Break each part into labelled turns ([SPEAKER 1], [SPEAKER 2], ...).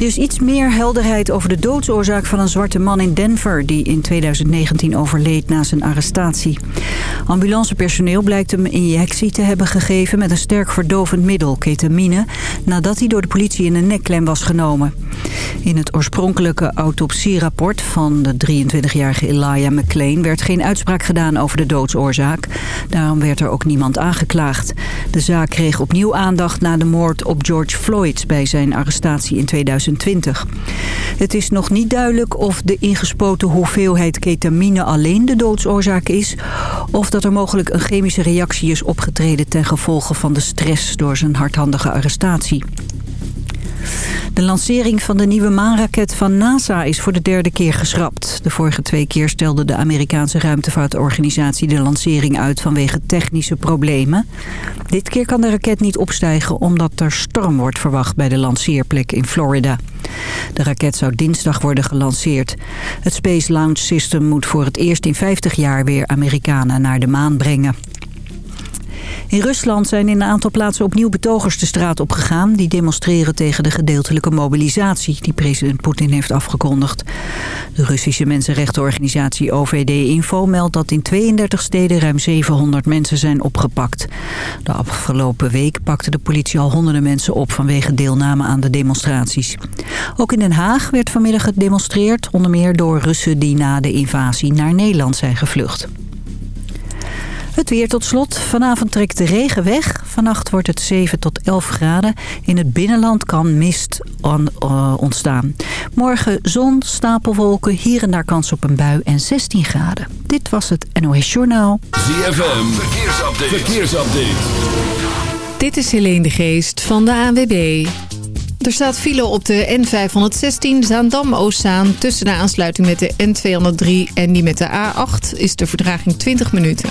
[SPEAKER 1] Er is iets meer helderheid over de doodsoorzaak van een zwarte man in Denver... die in 2019 overleed na zijn arrestatie. Ambulancepersoneel blijkt hem injectie te hebben gegeven... met een sterk verdovend middel, ketamine... nadat hij door de politie in een nekklem was genomen. In het oorspronkelijke autopsierapport van de 23-jarige Elijah McClain... werd geen uitspraak gedaan over de doodsoorzaak. Daarom werd er ook niemand aangeklaagd. De zaak kreeg opnieuw aandacht na de moord op George Floyd... bij zijn arrestatie in 2020. Het is nog niet duidelijk of de ingespoten hoeveelheid ketamine alleen de doodsoorzaak is... of dat er mogelijk een chemische reactie is opgetreden ten gevolge van de stress door zijn hardhandige arrestatie. De lancering van de nieuwe maanraket van NASA is voor de derde keer geschrapt. De vorige twee keer stelde de Amerikaanse ruimtevaartorganisatie de lancering uit vanwege technische problemen. Dit keer kan de raket niet opstijgen omdat er storm wordt verwacht bij de lanceerplek in Florida. De raket zou dinsdag worden gelanceerd. Het Space Launch System moet voor het eerst in 50 jaar weer Amerikanen naar de maan brengen. In Rusland zijn in een aantal plaatsen opnieuw betogers de straat opgegaan... die demonstreren tegen de gedeeltelijke mobilisatie die president Poetin heeft afgekondigd. De Russische mensenrechtenorganisatie OVD-Info meldt dat in 32 steden ruim 700 mensen zijn opgepakt. De afgelopen week pakte de politie al honderden mensen op vanwege deelname aan de demonstraties. Ook in Den Haag werd vanmiddag gedemonstreerd, onder meer door Russen die na de invasie naar Nederland zijn gevlucht. Het weer tot slot. Vanavond trekt de regen weg. Vannacht wordt het 7 tot 11 graden. In het binnenland kan mist on, uh, ontstaan. Morgen zon, stapelwolken, hier en daar kans op een bui en 16 graden. Dit was het NOS Journaal.
[SPEAKER 2] ZFM, verkeersupdate. verkeersupdate.
[SPEAKER 3] Dit is Helene de Geest van de ANWB. Er staat file op de N516 Zaandam-Oostzaan. Tussen de aansluiting met de N203 en die met de A8 is de verdraging 20 minuten.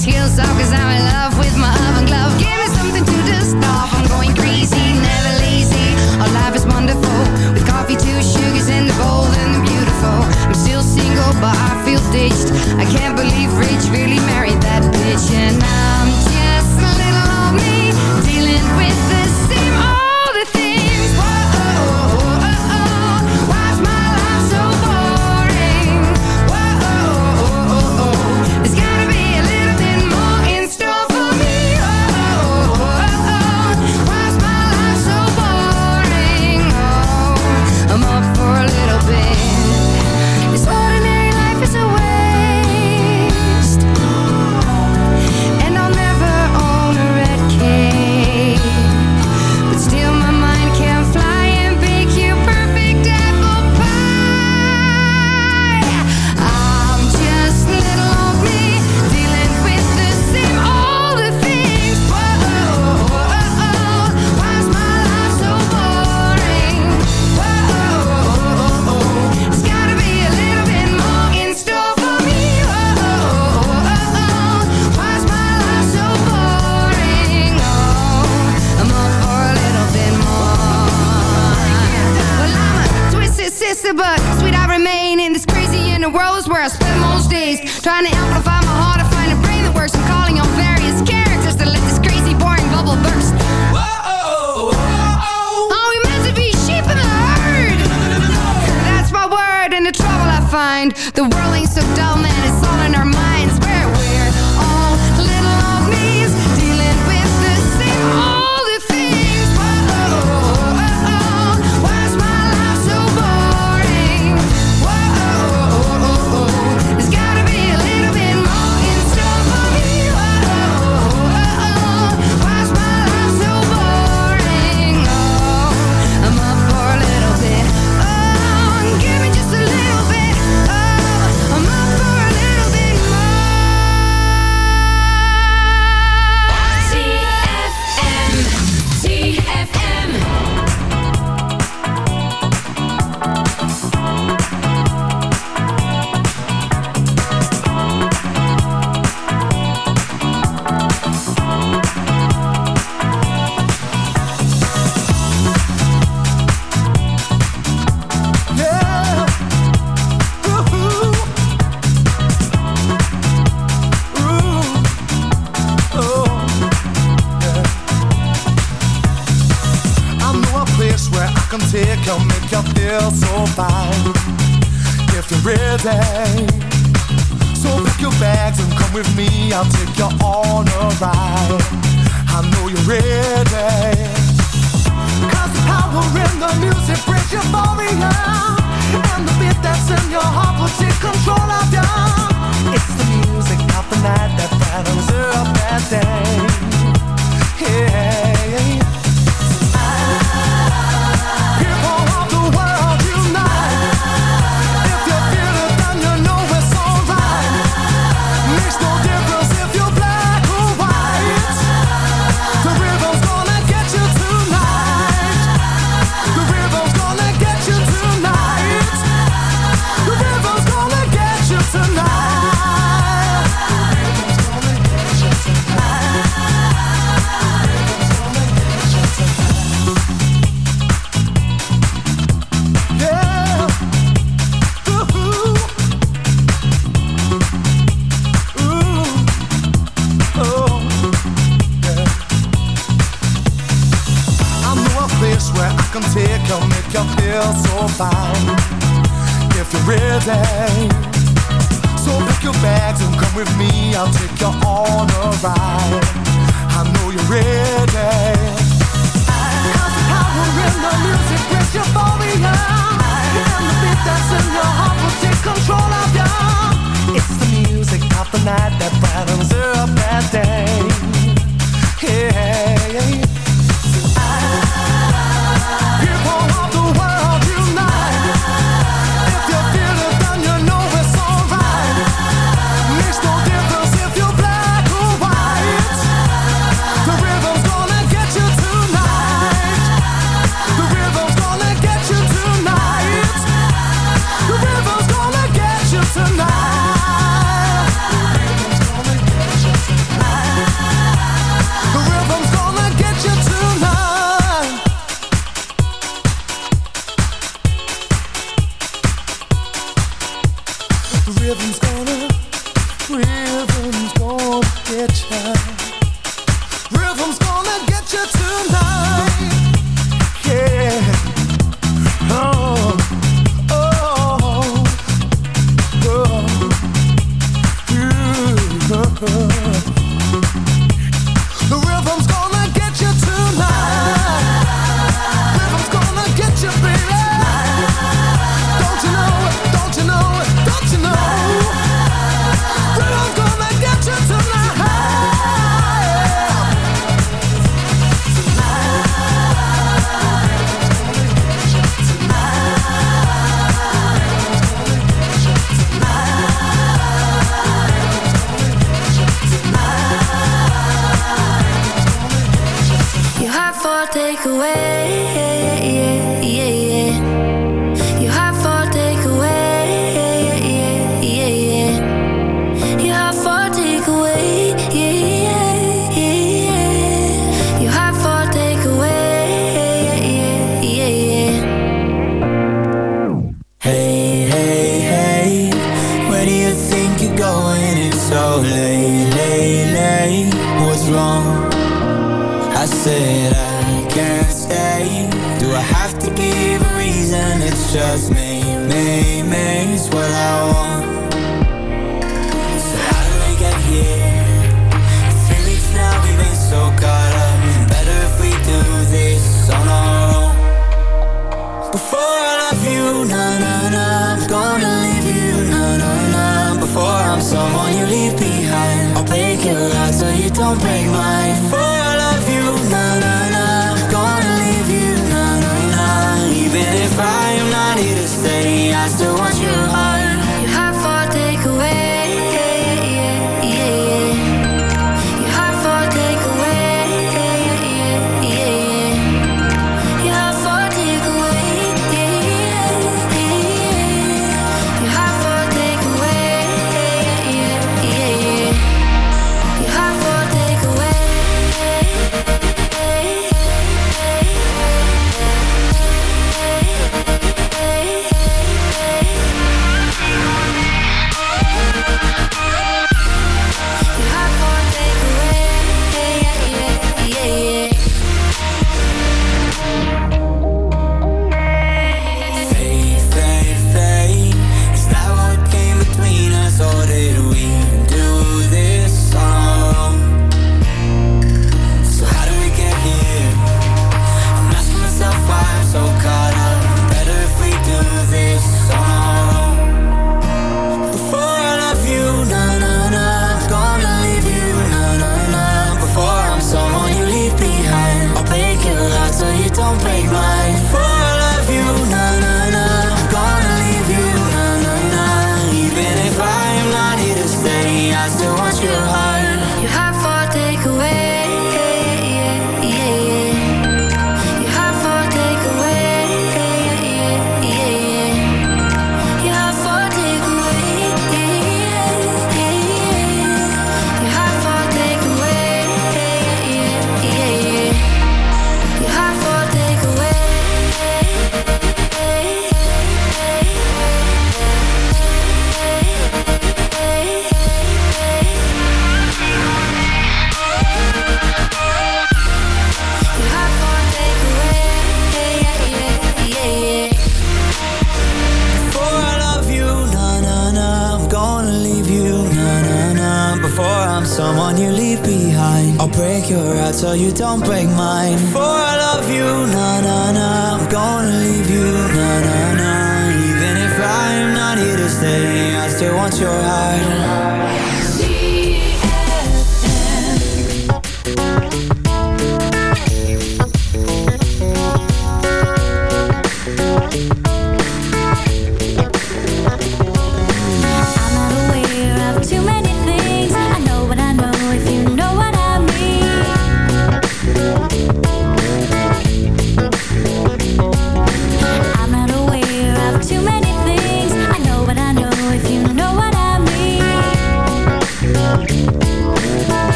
[SPEAKER 4] these heels off Cause I'm in love with my oven glove. Give me something to dust off I'm going crazy, never lazy. Our life is wonderful With coffee, two sugars and the bold and the beautiful. I'm still single but I feel ditched. I can't believe Rich really married that bitch And I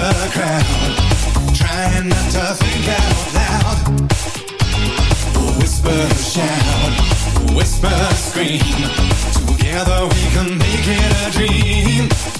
[SPEAKER 4] the
[SPEAKER 5] crowd Trying not to think out loud. Shout. Whisper, scream. Together we can make it a dream.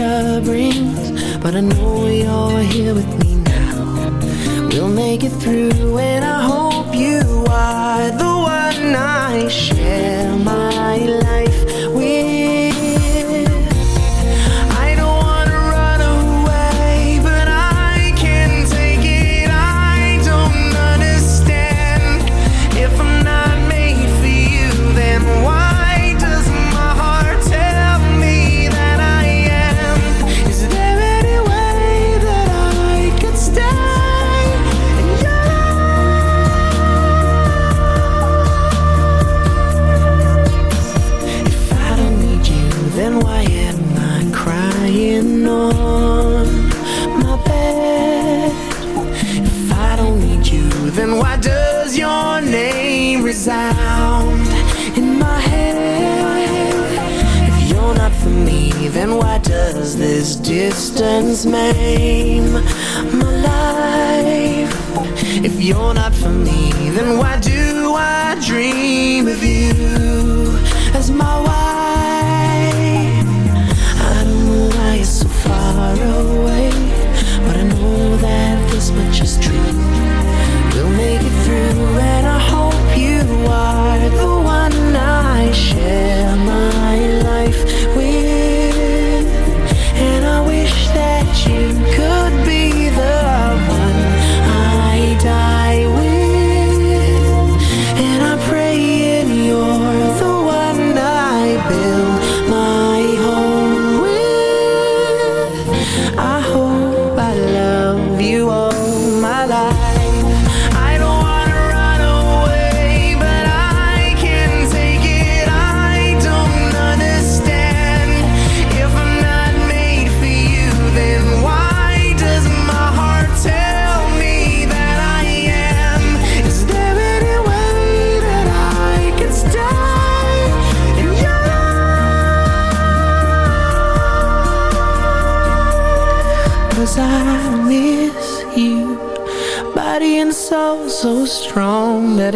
[SPEAKER 6] future brings But I know you're here with me now. We'll make it through and I hope you are the one I share. my life. If you're not for me, then why do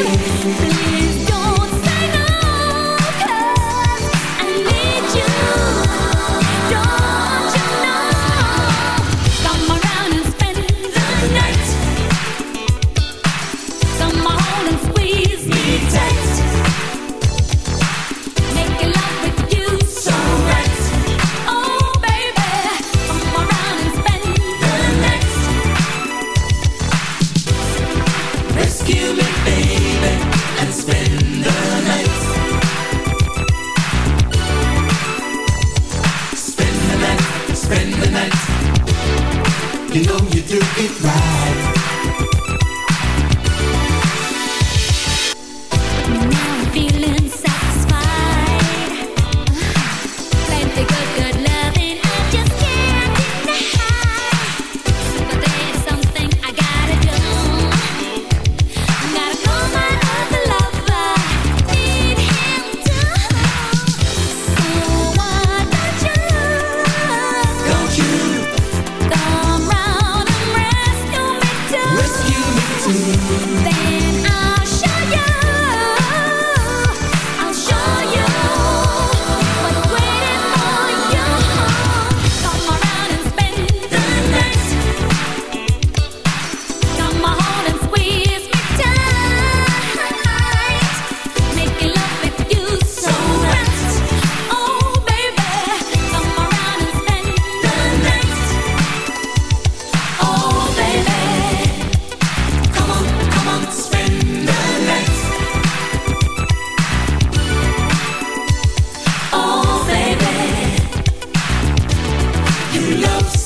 [SPEAKER 6] you You love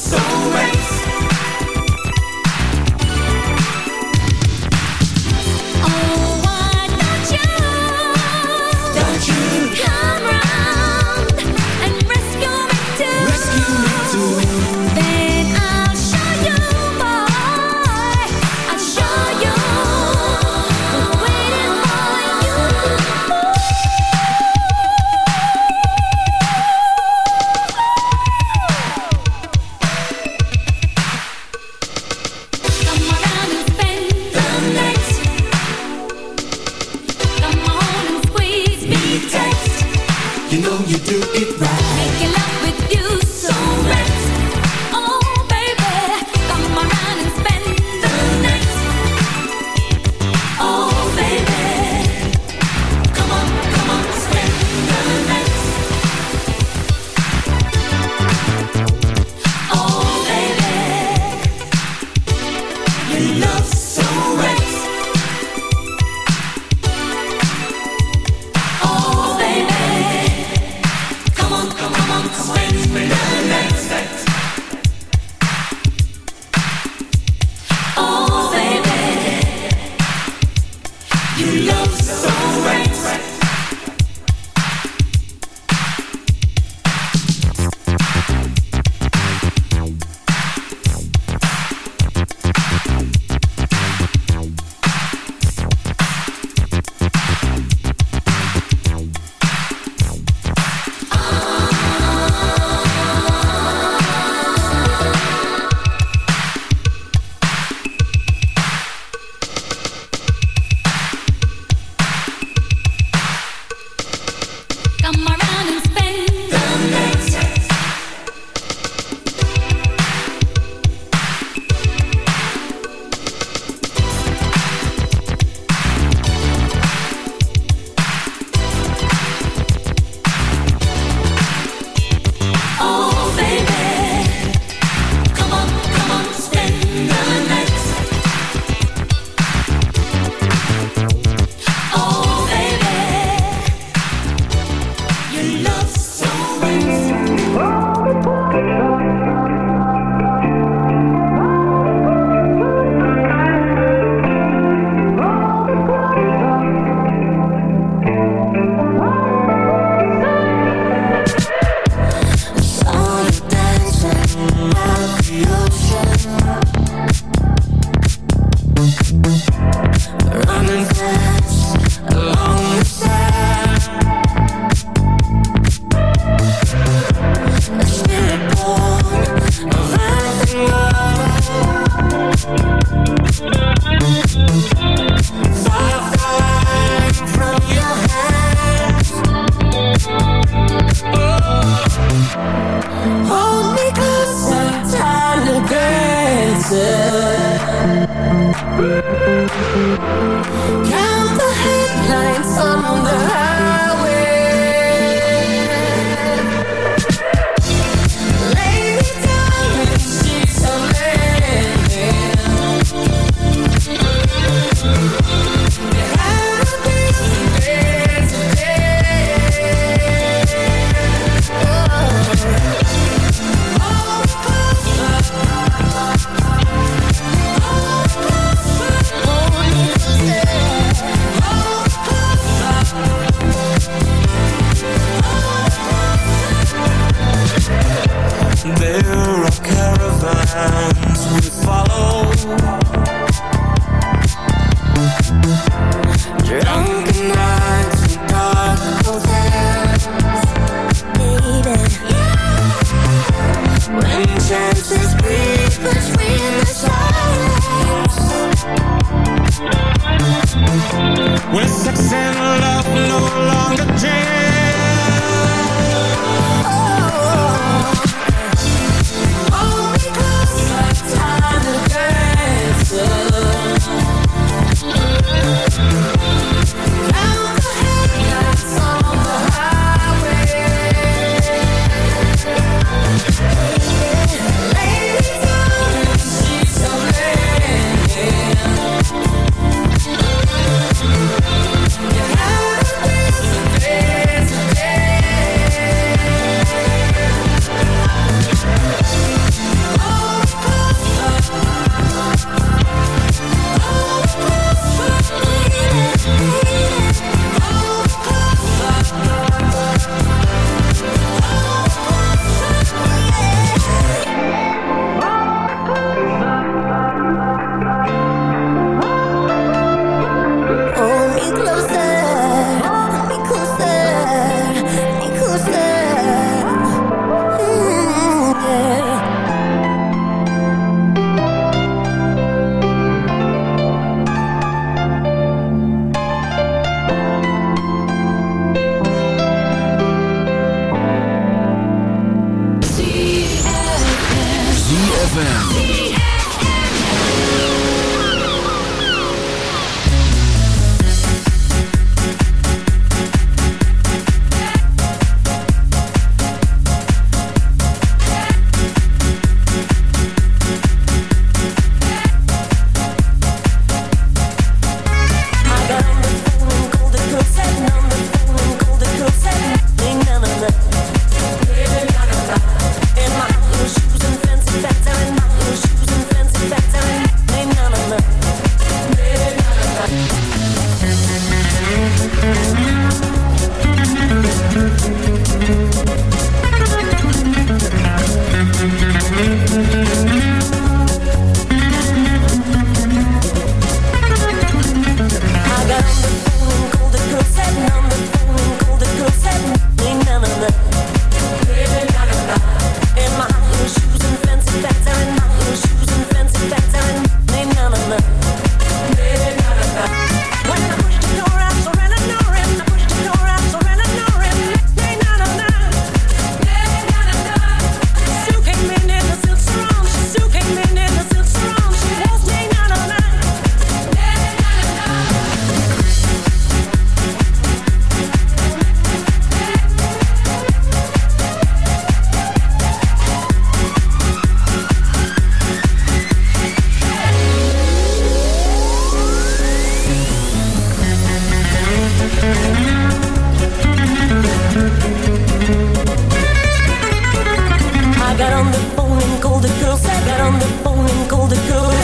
[SPEAKER 7] on the
[SPEAKER 6] phone and call the girls. I
[SPEAKER 7] got on the
[SPEAKER 6] phone and call the girls.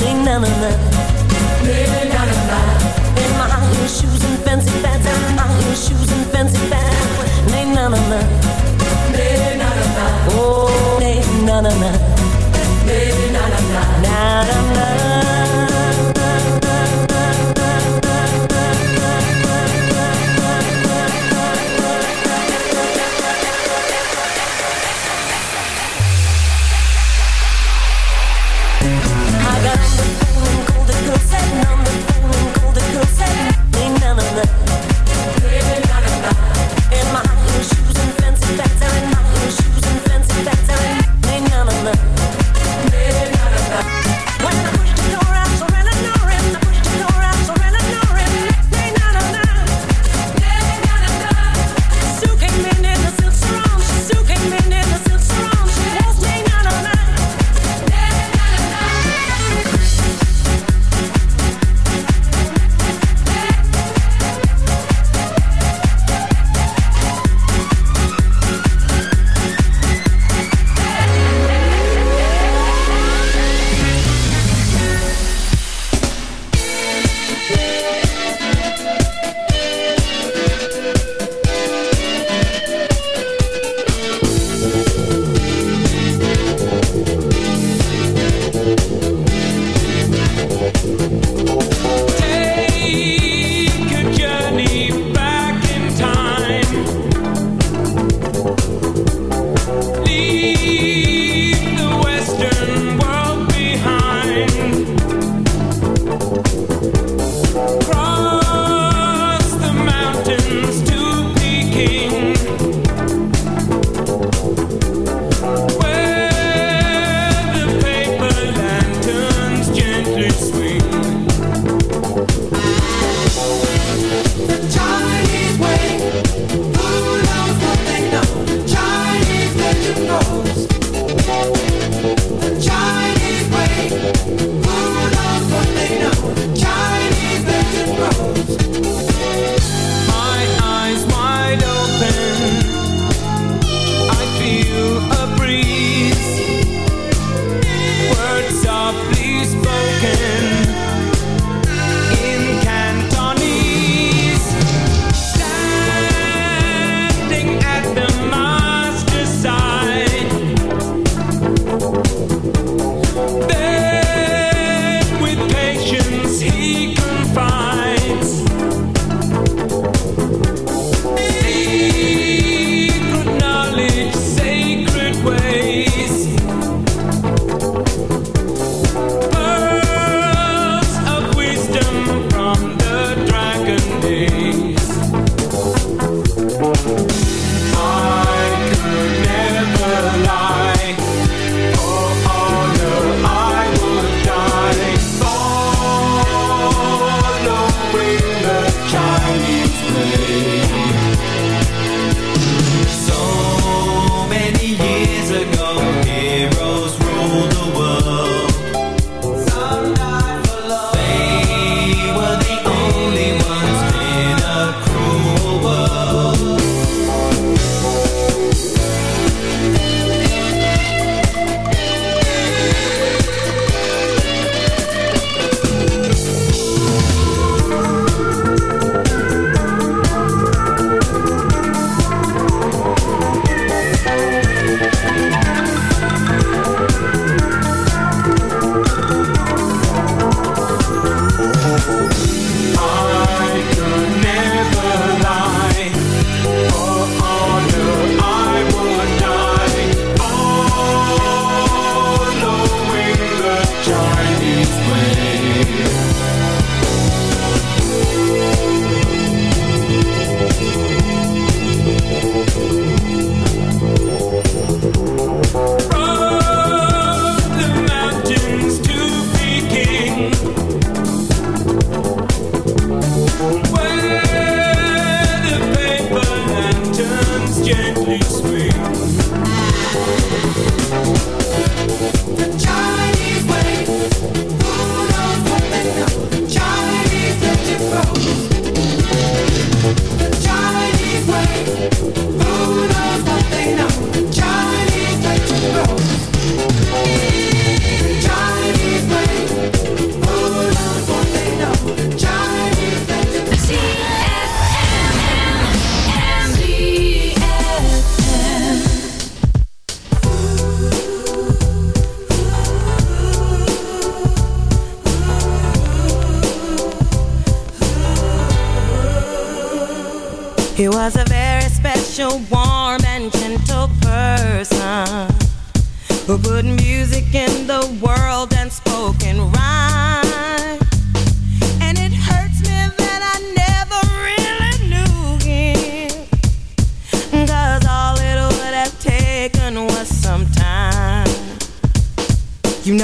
[SPEAKER 6] nee na na na. nee na na na. In my high
[SPEAKER 8] heel shoes and
[SPEAKER 9] fancy pants. In
[SPEAKER 10] my high heel shoes and fancy pants. nee na na na. nee na na na. Oh, nee na na na.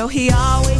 [SPEAKER 10] Know, he
[SPEAKER 9] always